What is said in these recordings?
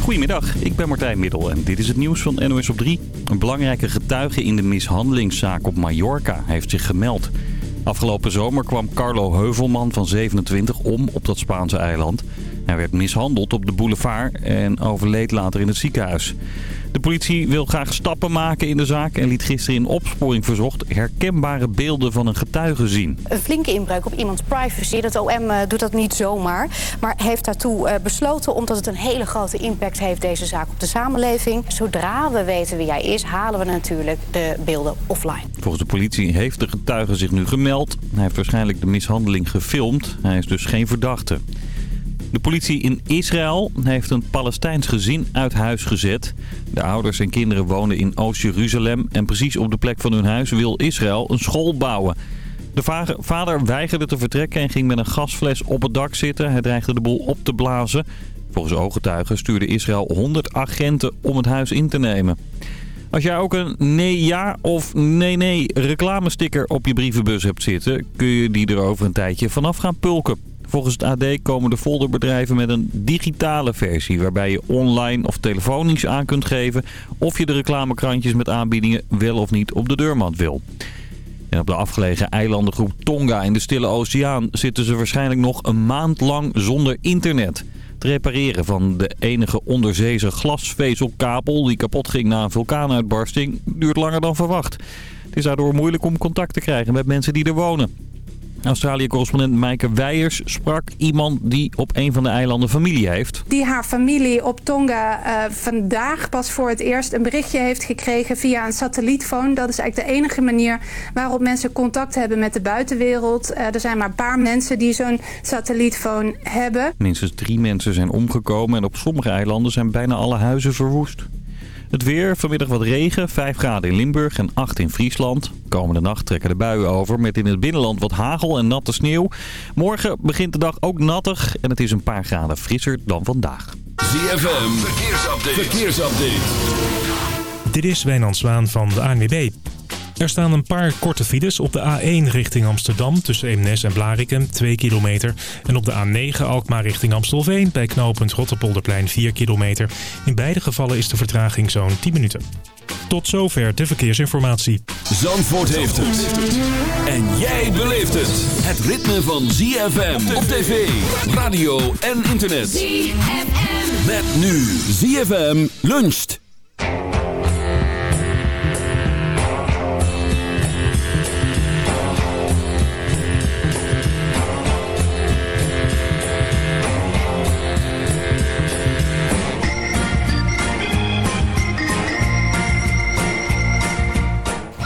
Goedemiddag, ik ben Martijn Middel en dit is het nieuws van NOS op 3. Een belangrijke getuige in de mishandelingszaak op Mallorca heeft zich gemeld. Afgelopen zomer kwam Carlo Heuvelman van 27 om op dat Spaanse eiland. Hij werd mishandeld op de boulevard en overleed later in het ziekenhuis. De politie wil graag stappen maken in de zaak en liet gisteren in opsporing verzocht herkenbare beelden van een getuige zien. Een flinke inbreuk op iemands privacy. Het OM eh, doet dat niet zomaar, maar heeft daartoe eh, besloten omdat het een hele grote impact heeft deze zaak op de samenleving. Zodra we weten wie hij is, halen we natuurlijk de beelden offline. Volgens de politie heeft de getuige zich nu gemeld. Hij heeft waarschijnlijk de mishandeling gefilmd. Hij is dus geen verdachte. De politie in Israël heeft een Palestijns gezin uit huis gezet. De ouders en kinderen wonen in Oost-Jeruzalem en precies op de plek van hun huis wil Israël een school bouwen. De vader weigerde te vertrekken en ging met een gasfles op het dak zitten. Hij dreigde de boel op te blazen. Volgens ooggetuigen stuurde Israël 100 agenten om het huis in te nemen. Als jij ook een nee-ja of nee-nee reclamesticker op je brievenbus hebt zitten... kun je die er over een tijdje vanaf gaan pulken. Volgens het AD komen de folderbedrijven met een digitale versie... waarbij je online of telefonisch aan kunt geven... of je de reclamekrantjes met aanbiedingen wel of niet op de deurmat wil. En op de afgelegen eilandengroep Tonga in de Stille Oceaan... zitten ze waarschijnlijk nog een maand lang zonder internet. Het repareren van de enige onderzeese glasvezelkabel... die kapot ging na een vulkaanuitbarsting duurt langer dan verwacht. Het is daardoor moeilijk om contact te krijgen met mensen die er wonen. Australië-correspondent Maaike Weijers sprak iemand die op een van de eilanden familie heeft. Die haar familie op Tonga uh, vandaag pas voor het eerst een berichtje heeft gekregen via een satellietfoon. Dat is eigenlijk de enige manier waarop mensen contact hebben met de buitenwereld. Uh, er zijn maar een paar mensen die zo'n satellietfoon hebben. Minstens drie mensen zijn omgekomen en op sommige eilanden zijn bijna alle huizen verwoest. Het weer, vanmiddag wat regen, 5 graden in Limburg en 8 in Friesland. Komende nacht trekken de buien over met in het binnenland wat hagel en natte sneeuw. Morgen begint de dag ook nattig en het is een paar graden frisser dan vandaag. ZFM, verkeersupdate. verkeersupdate. Dit is Wijnand Zwaan van de ANWB. Er staan een paar korte files op de A1 richting Amsterdam tussen Eemnes en Blarikum 2 kilometer. En op de A9 Alkmaar richting Amstelveen bij knooppunt Rotterpolderplein 4 kilometer. In beide gevallen is de vertraging zo'n 10 minuten. Tot zover de verkeersinformatie. Zandvoort heeft het. En jij beleeft het. Het ritme van ZFM op tv, radio en internet. ZFM. Met nu ZFM luncht.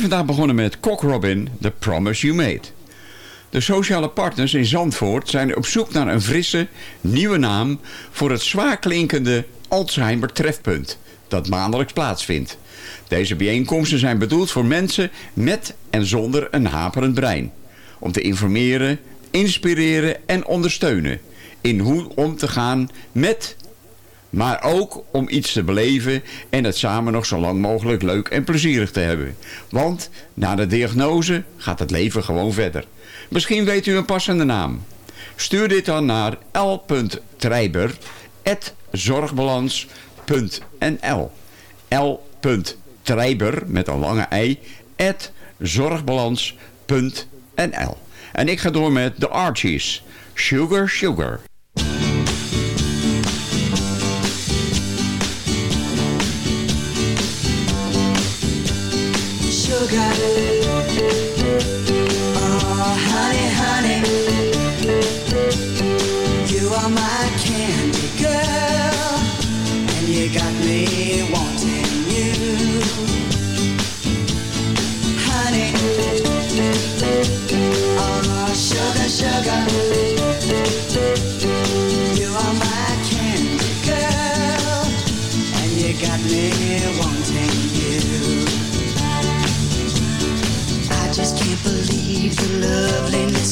Vandaag begonnen met Cock Robin, The Promise You Made. De sociale partners in Zandvoort zijn op zoek naar een frisse, nieuwe naam... voor het zwaar klinkende Alzheimer trefpunt dat maandelijks plaatsvindt. Deze bijeenkomsten zijn bedoeld voor mensen met en zonder een haperend brein. Om te informeren, inspireren en ondersteunen in hoe om te gaan met maar ook om iets te beleven en het samen nog zo lang mogelijk leuk en plezierig te hebben. Want na de diagnose gaat het leven gewoon verder. Misschien weet u een passende naam. Stuur dit dan naar l.trijber.zorgbalans.nl l.trijber met een lange ei zorgbalans.nl En ik ga door met de Archies. Sugar, sugar. forgot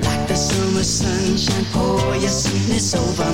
Like the summer sunshine, pour your sweetness over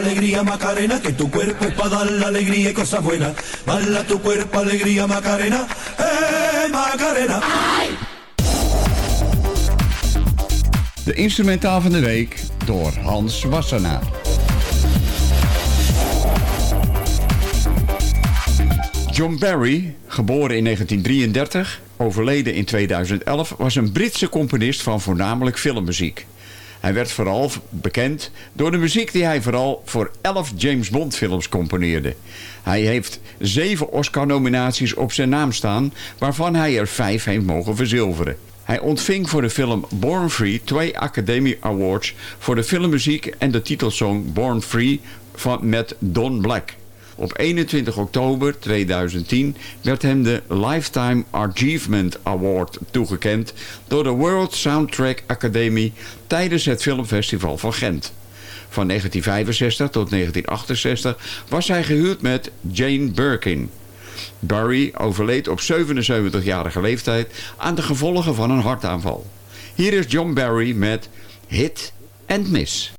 Alegría Macarena, que tu cuerpo es para dar la alegría y cosas buenas. Tu cuerpo, alegría Macarena, eh Macarena. De instrumentaal van de week door Hans Wassenaar. John Barry, geboren in 1933, overleden in 2011, was een Britse componist van voornamelijk filmmuziek. Hij werd vooral bekend door de muziek die hij vooral voor 11 James Bond films componeerde. Hij heeft zeven Oscar-nominaties op zijn naam staan, waarvan hij er vijf heeft mogen verzilveren. Hij ontving voor de film Born Free twee Academy Awards voor de filmmuziek en de titelsong Born Free van, met Don Black. Op 21 oktober 2010 werd hem de Lifetime Achievement Award toegekend door de World Soundtrack Academy tijdens het filmfestival van Gent. Van 1965 tot 1968 was hij gehuwd met Jane Birkin. Barry overleed op 77-jarige leeftijd aan de gevolgen van een hartaanval. Hier is John Barry met Hit and Miss.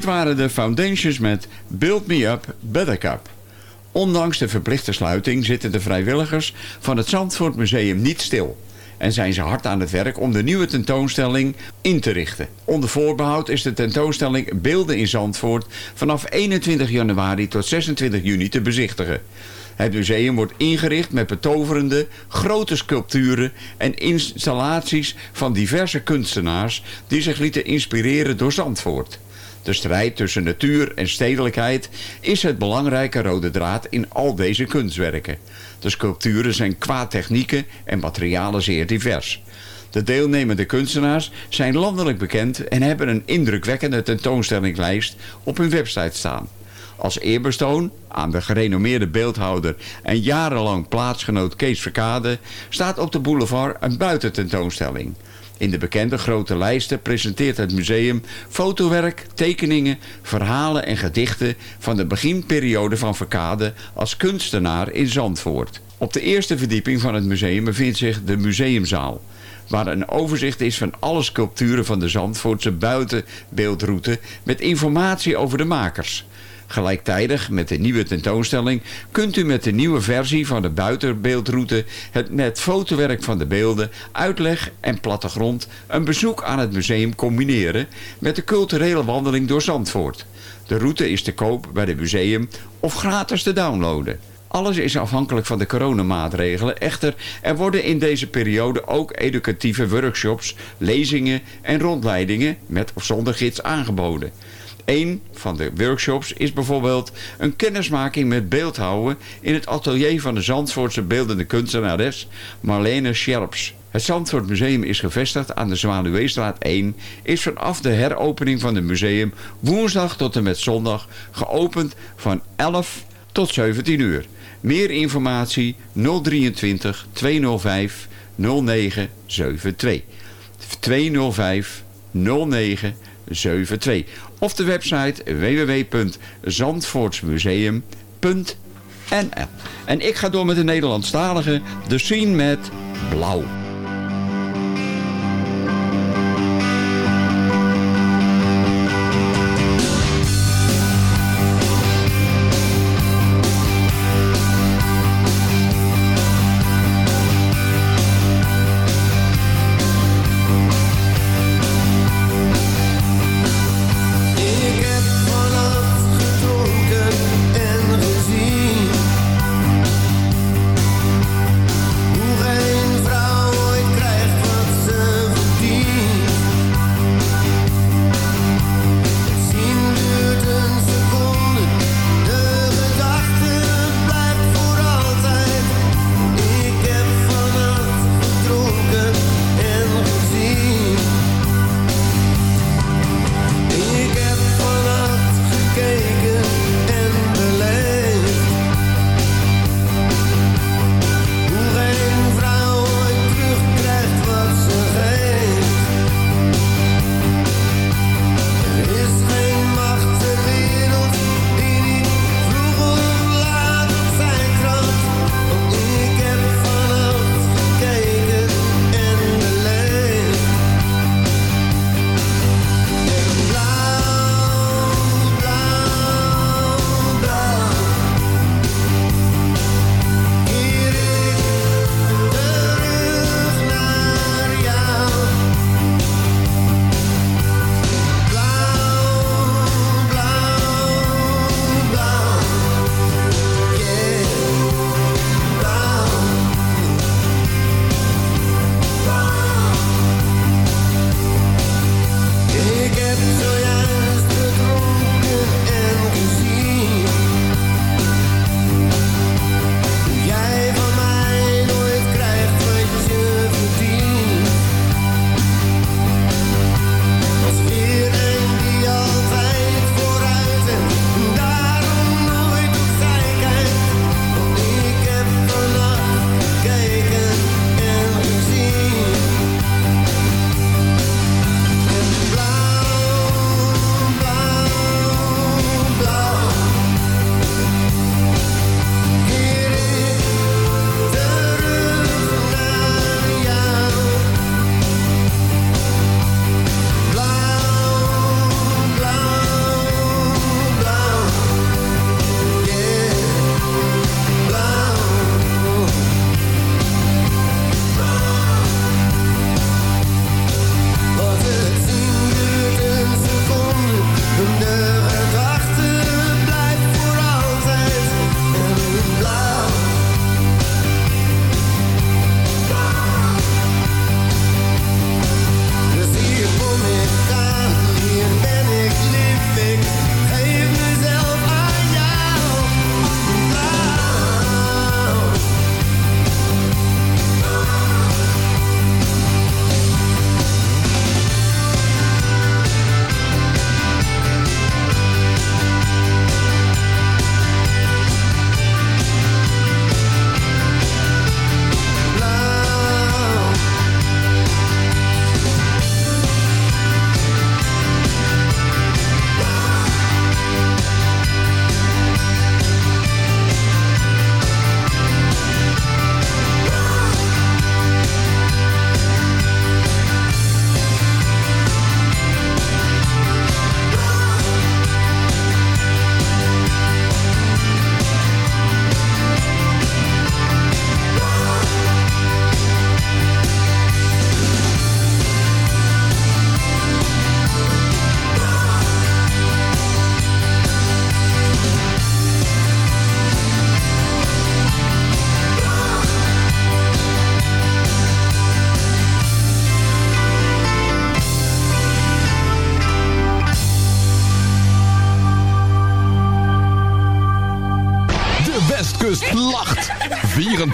Dit waren de Foundations met Build Me Up, Buttercup. Ondanks de verplichte sluiting zitten de vrijwilligers van het Zandvoort Museum niet stil. En zijn ze hard aan het werk om de nieuwe tentoonstelling in te richten. Onder voorbehoud is de tentoonstelling Beelden in Zandvoort vanaf 21 januari tot 26 juni te bezichtigen. Het museum wordt ingericht met betoverende, grote sculpturen en installaties van diverse kunstenaars die zich lieten inspireren door Zandvoort. De strijd tussen natuur en stedelijkheid is het belangrijke rode draad in al deze kunstwerken. De sculpturen zijn qua technieken en materialen zeer divers. De deelnemende kunstenaars zijn landelijk bekend en hebben een indrukwekkende tentoonstellingslijst op hun website staan. Als eerbetoon aan de gerenommeerde beeldhouder en jarenlang plaatsgenoot Kees Verkade staat op de boulevard een buitententoonstelling. In de bekende grote lijsten presenteert het museum fotowerk, tekeningen, verhalen en gedichten van de beginperiode van Verkade als kunstenaar in Zandvoort. Op de eerste verdieping van het museum bevindt zich de museumzaal waar een overzicht is van alle sculpturen van de Zandvoortse buitenbeeldroute met informatie over de makers. Gelijktijdig met de nieuwe tentoonstelling kunt u met de nieuwe versie van de buitenbeeldroute het met fotowerk van de beelden, uitleg en plattegrond een bezoek aan het museum combineren met de culturele wandeling door Zandvoort. De route is te koop bij het museum of gratis te downloaden. Alles is afhankelijk van de coronamaatregelen. Echter, er worden in deze periode ook educatieve workshops, lezingen en rondleidingen met of zonder gids aangeboden. Een van de workshops is bijvoorbeeld een kennismaking met beeldhouden in het atelier van de Zandvoortse beeldende kunstenares Marlene Scherps. Het Zandvoort Museum is gevestigd aan de Zwaluweestraat 1, is vanaf de heropening van het museum woensdag tot en met zondag geopend van 11 tot 17 uur. Meer informatie 023 205 0972. 205 0972. Of de website www.zandvoortsmuseum.nl En ik ga door met de Nederlandstalige De Scene met Blauw.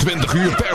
20 uur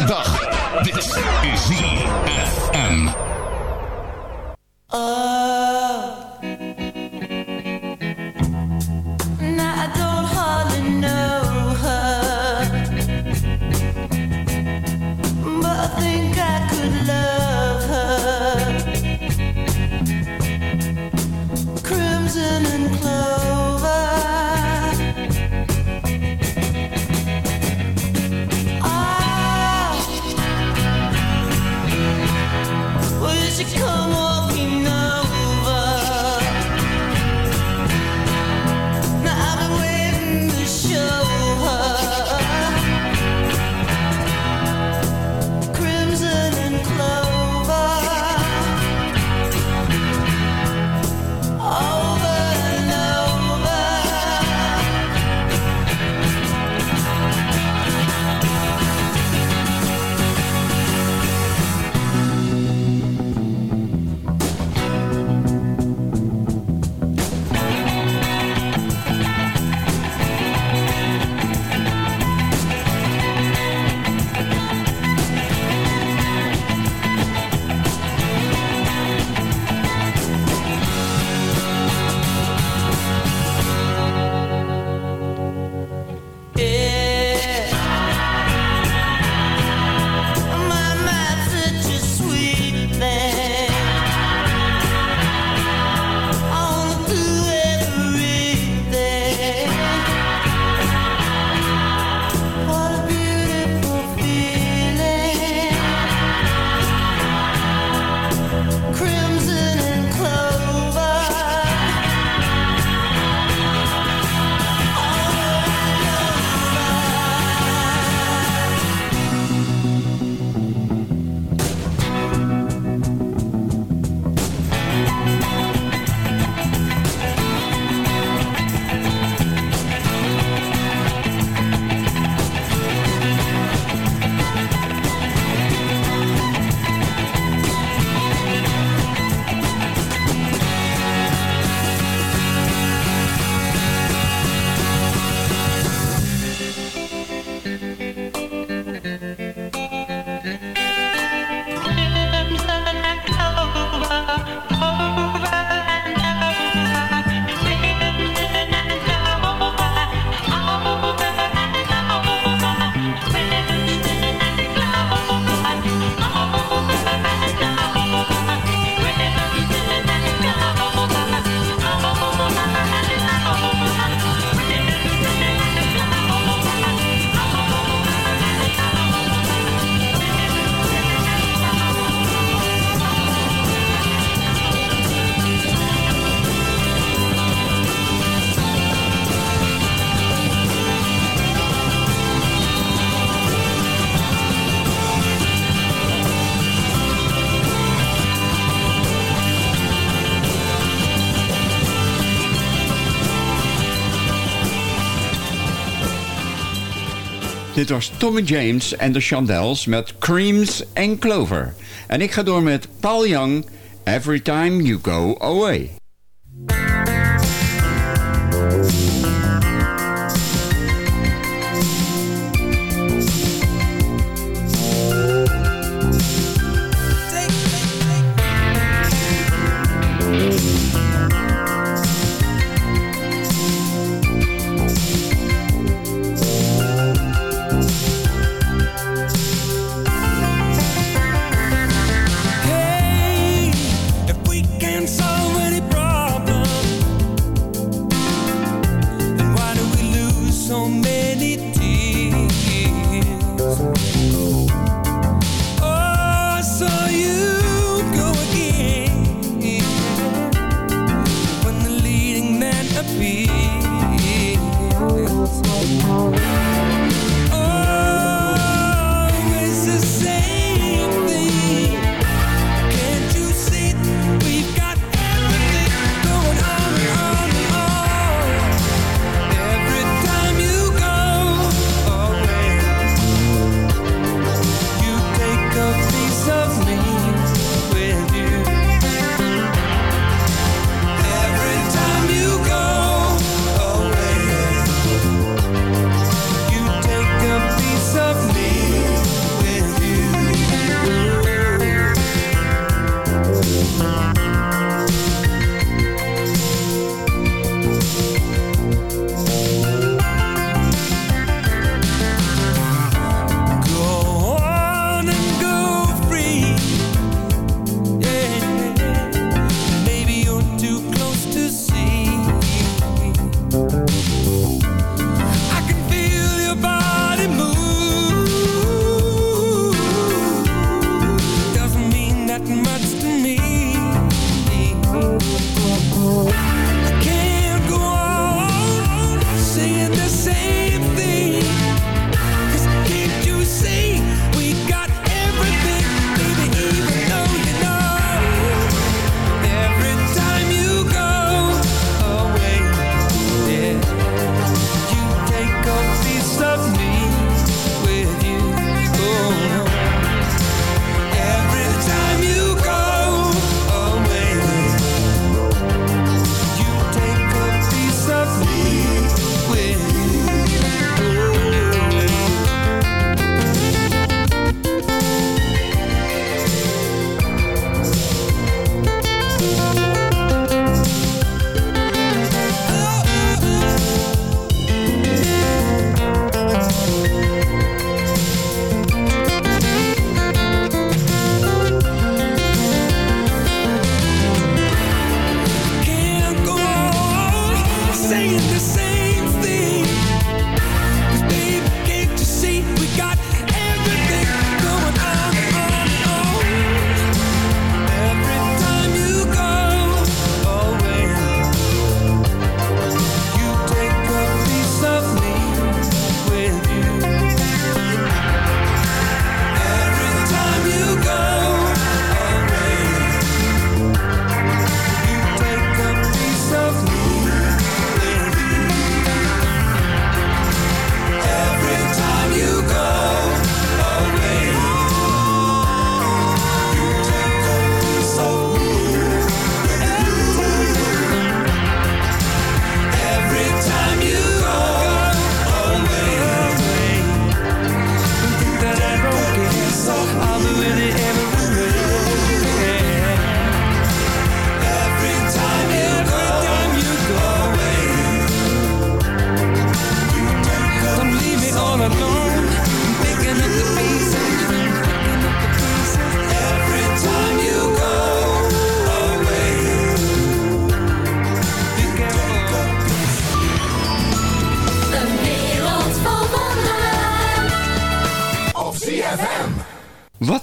Dit was Tommy James en de Chandels met Creams en Clover. En ik ga door met Paul Young, Every Time You Go Away.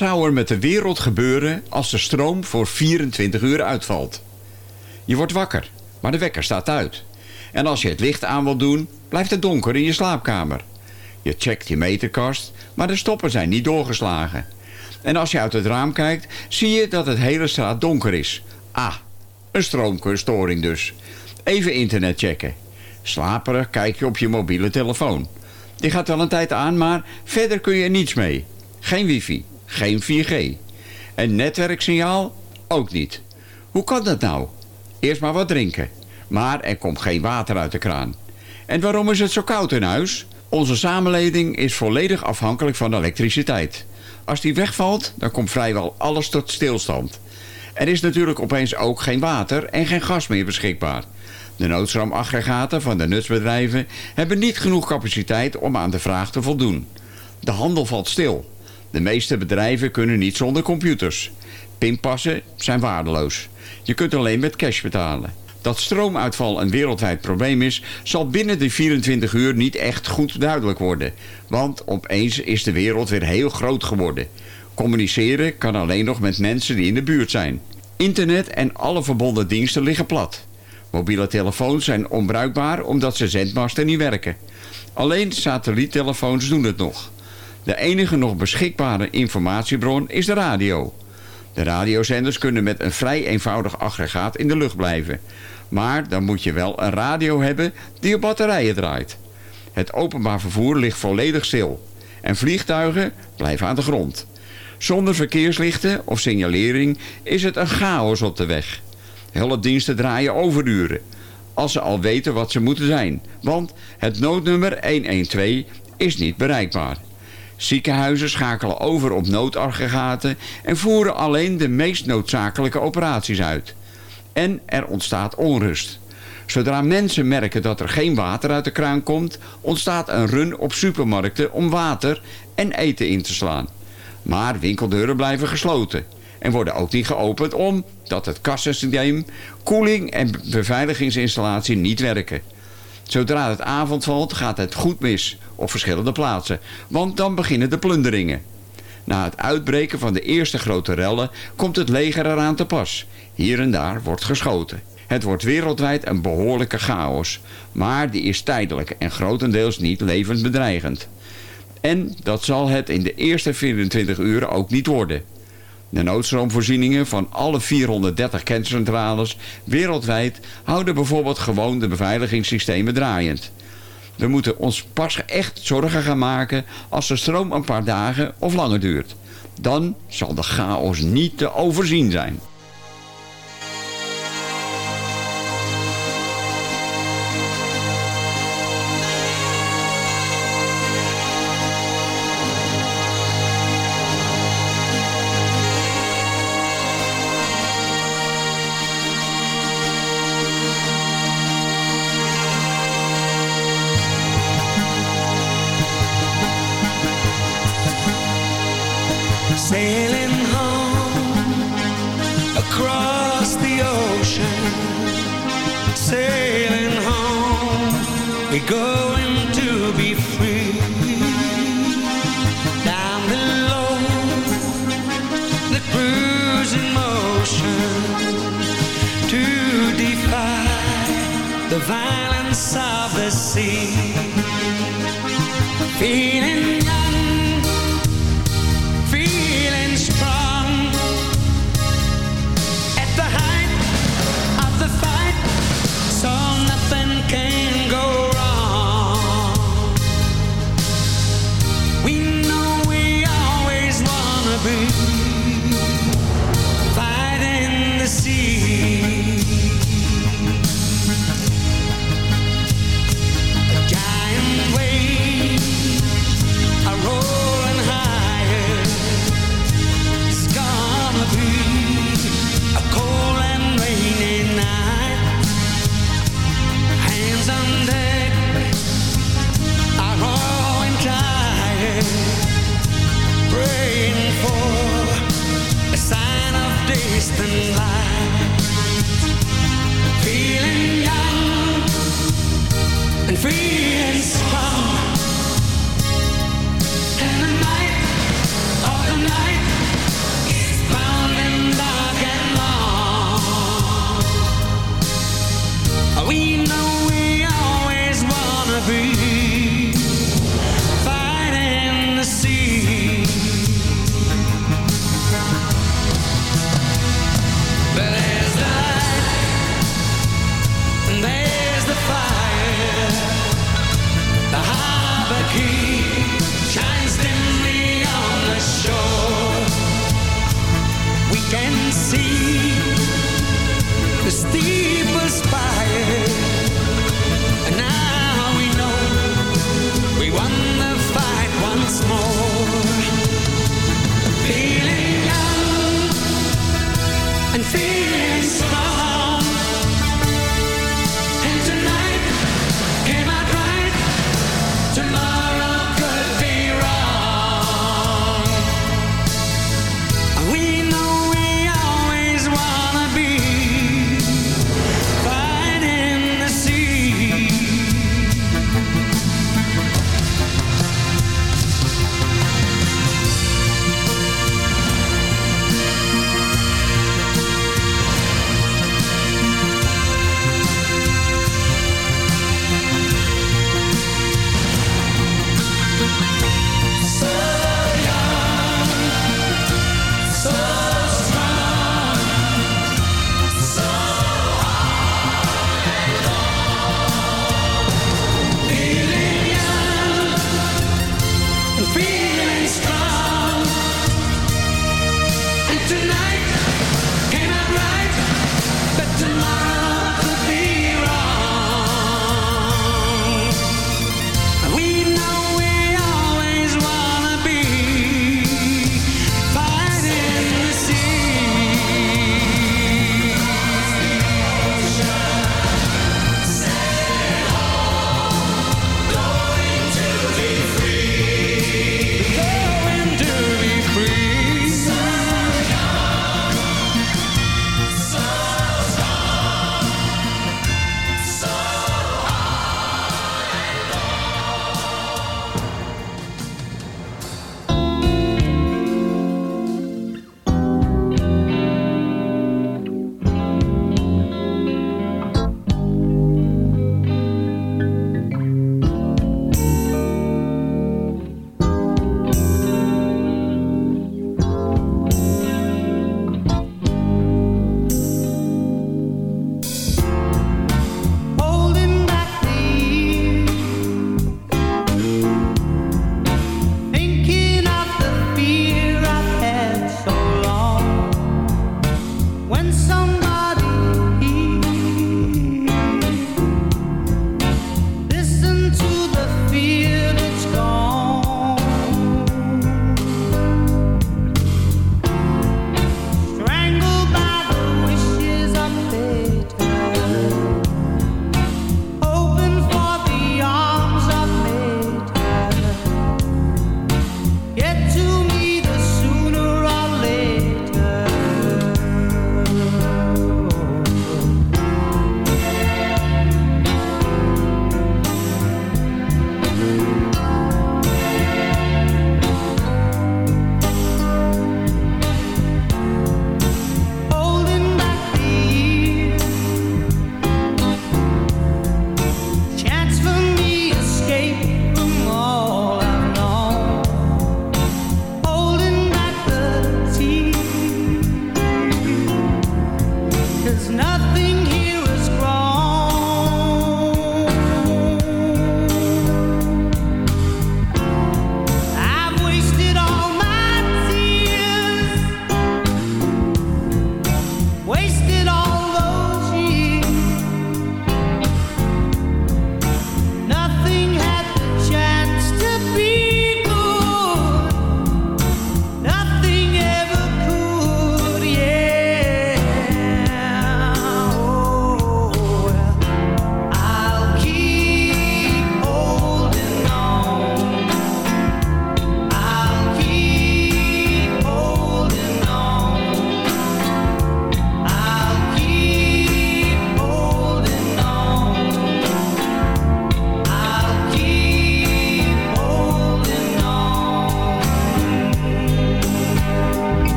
Zou er met de wereld gebeuren als de stroom voor 24 uur uitvalt? Je wordt wakker, maar de wekker staat uit. En als je het licht aan wilt doen, blijft het donker in je slaapkamer. Je checkt je meterkast, maar de stoppen zijn niet doorgeslagen. En als je uit het raam kijkt, zie je dat het hele straat donker is. Ah, een stroomstoring dus. Even internet checken. Slaperig kijk je op je mobiele telefoon. Die gaat wel een tijd aan, maar verder kun je er niets mee. Geen wifi, geen 4G. En netwerksignaal ook niet. Hoe kan dat nou? Eerst maar wat drinken. Maar er komt geen water uit de kraan. En waarom is het zo koud in huis? Onze samenleving is volledig afhankelijk van elektriciteit. Als die wegvalt, dan komt vrijwel alles tot stilstand. Er is natuurlijk opeens ook geen water en geen gas meer beschikbaar. De noodstroomaggregaten van de nutsbedrijven hebben niet genoeg capaciteit om aan de vraag te voldoen. De handel valt stil. De meeste bedrijven kunnen niet zonder computers. Pinpassen zijn waardeloos. Je kunt alleen met cash betalen. Dat stroomuitval een wereldwijd probleem is, zal binnen de 24 uur niet echt goed duidelijk worden. Want opeens is de wereld weer heel groot geworden. Communiceren kan alleen nog met mensen die in de buurt zijn. Internet en alle verbonden diensten liggen plat. Mobiele telefoons zijn onbruikbaar omdat ze zendmasten niet werken. Alleen satelliettelefoons doen het nog. De enige nog beschikbare informatiebron is de radio. De radiozenders kunnen met een vrij eenvoudig aggregaat in de lucht blijven. Maar dan moet je wel een radio hebben die op batterijen draait. Het openbaar vervoer ligt volledig stil. En vliegtuigen blijven aan de grond. Zonder verkeerslichten of signalering is het een chaos op de weg. Hulpdiensten draaien overuren. Als ze al weten wat ze moeten zijn. Want het noodnummer 112 is niet bereikbaar. Ziekenhuizen schakelen over op noodaggregaten en voeren alleen de meest noodzakelijke operaties uit. En er ontstaat onrust. Zodra mensen merken dat er geen water uit de kraan komt, ontstaat een run op supermarkten om water en eten in te slaan. Maar winkeldeuren blijven gesloten en worden ook niet geopend omdat het kassensysteem, koeling en beveiligingsinstallatie niet werken. Zodra het avond valt gaat het goed mis op verschillende plaatsen, want dan beginnen de plunderingen. Na het uitbreken van de eerste grote rellen komt het leger eraan te pas. Hier en daar wordt geschoten. Het wordt wereldwijd een behoorlijke chaos, maar die is tijdelijk en grotendeels niet levensbedreigend. En dat zal het in de eerste 24 uur ook niet worden. De noodstroomvoorzieningen van alle 430 kerncentrales wereldwijd houden bijvoorbeeld gewoon de beveiligingssystemen draaiend. We moeten ons pas echt zorgen gaan maken als de stroom een paar dagen of langer duurt. Dan zal de chaos niet te overzien zijn. Sailing home across the ocean. Sailing home, we're going to be free. Down below, the cruising motion to defy the violence of the sea. Feeling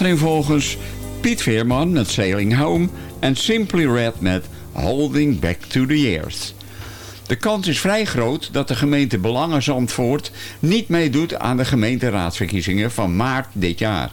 achtereenvolgens Piet Veerman met Sailing Home en Simply Red met Holding Back to the Years. De kans is vrij groot dat de gemeente Belangen Zandvoort niet meedoet aan de gemeenteraadsverkiezingen van maart dit jaar.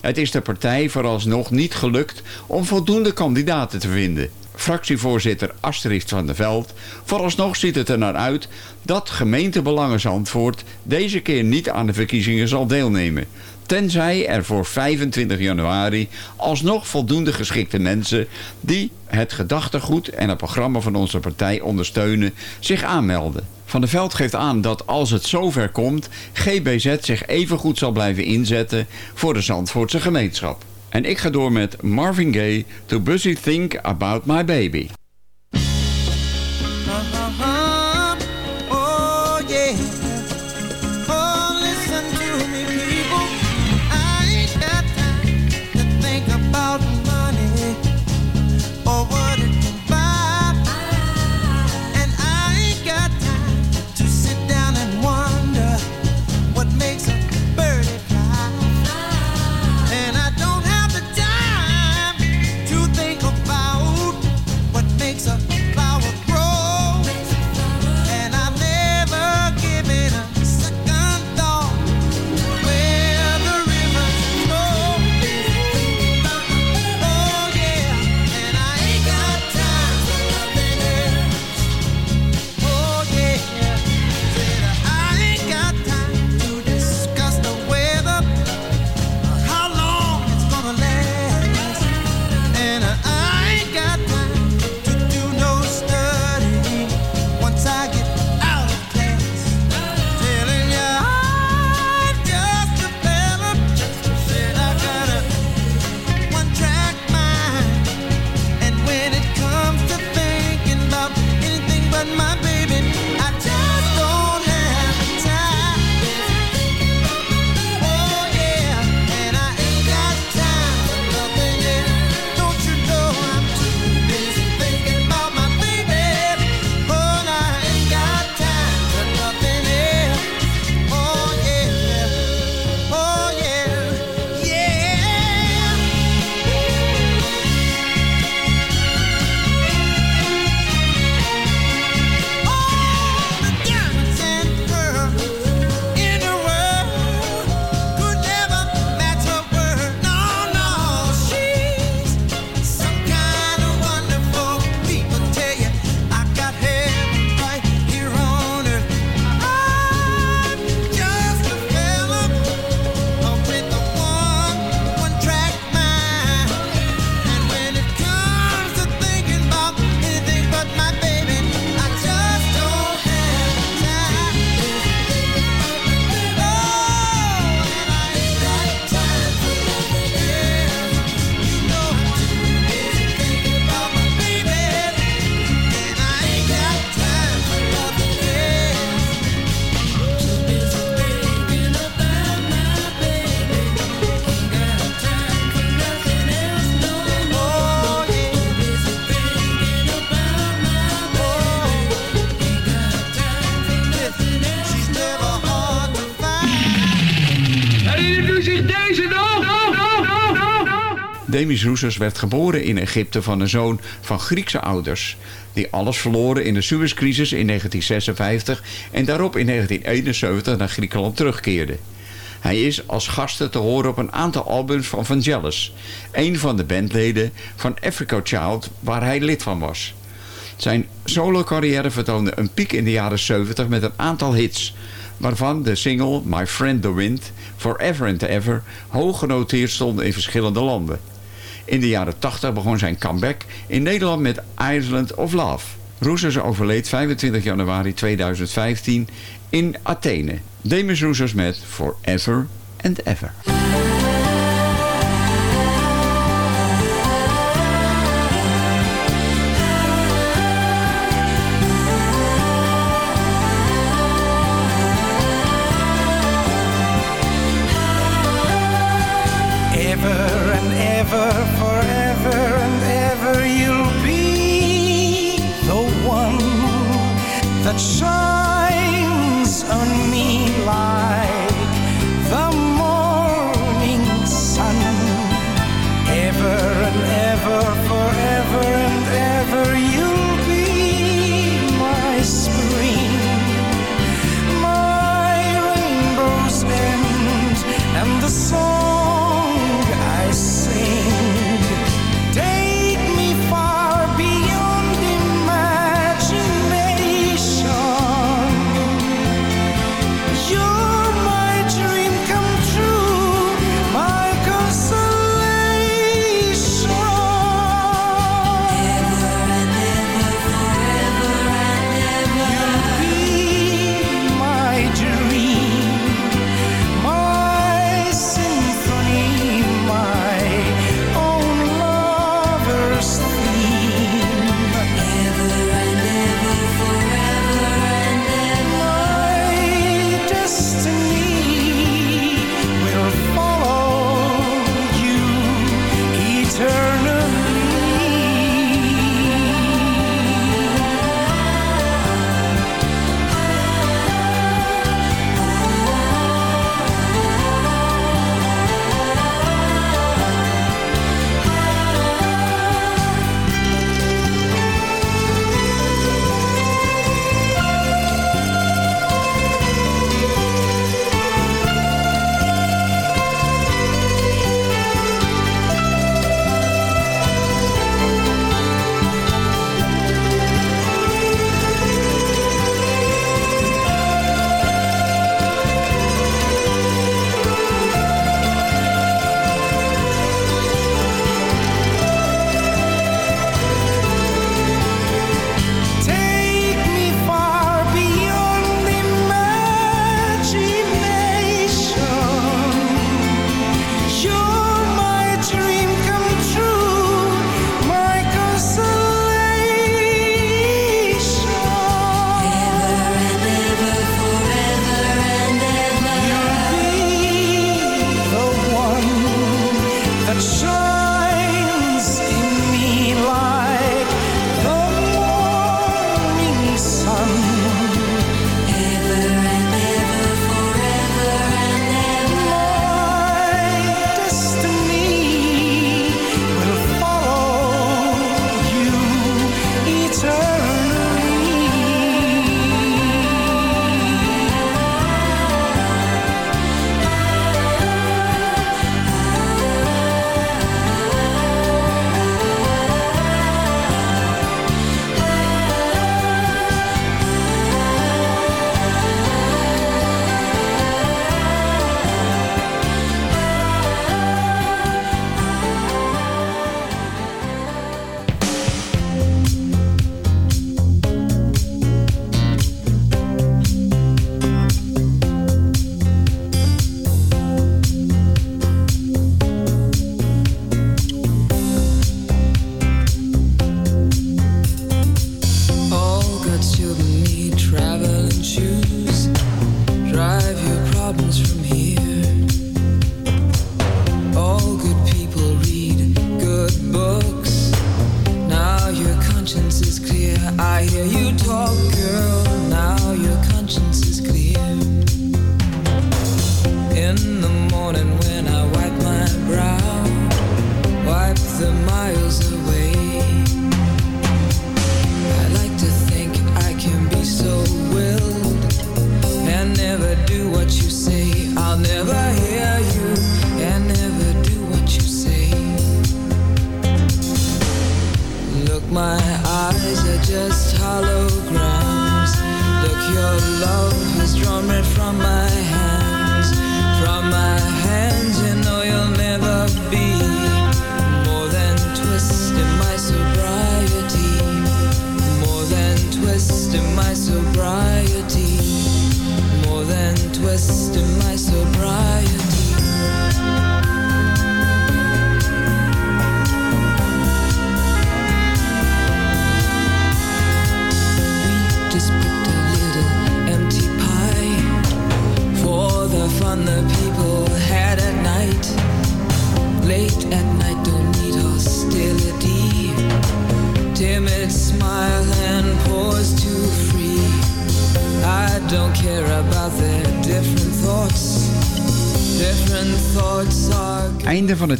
Het is de partij vooralsnog niet gelukt om voldoende kandidaten te vinden. Fractievoorzitter Astrid van der Veld. Vooralsnog ziet het er naar uit dat gemeente Belangen Zandvoort deze keer niet aan de verkiezingen zal deelnemen. Tenzij er voor 25 januari alsnog voldoende geschikte mensen die het gedachtegoed en het programma van onze partij ondersteunen zich aanmelden. Van der Veld geeft aan dat als het zover komt, GBZ zich even goed zal blijven inzetten voor de Zandvoortse gemeenschap. En ik ga door met Marvin Gaye, To Busy Think About My Baby. Werd geboren in Egypte van een zoon van Griekse ouders... die alles verloren in de Suezcrisis in 1956... en daarop in 1971 naar Griekenland terugkeerde. Hij is als gasten te horen op een aantal albums van Vangelis... een van de bandleden van Africa Child waar hij lid van was. Zijn solo-carrière vertoonde een piek in de jaren 70 met een aantal hits... waarvan de single My Friend the Wind, Forever and Ever... hoog genoteerd stonden in verschillende landen. In de jaren 80 begon zijn comeback in Nederland met Island of Love. Roussos overleed 25 januari 2015 in Athene. Demis Roussos met Forever and Ever. Ever and ever, forever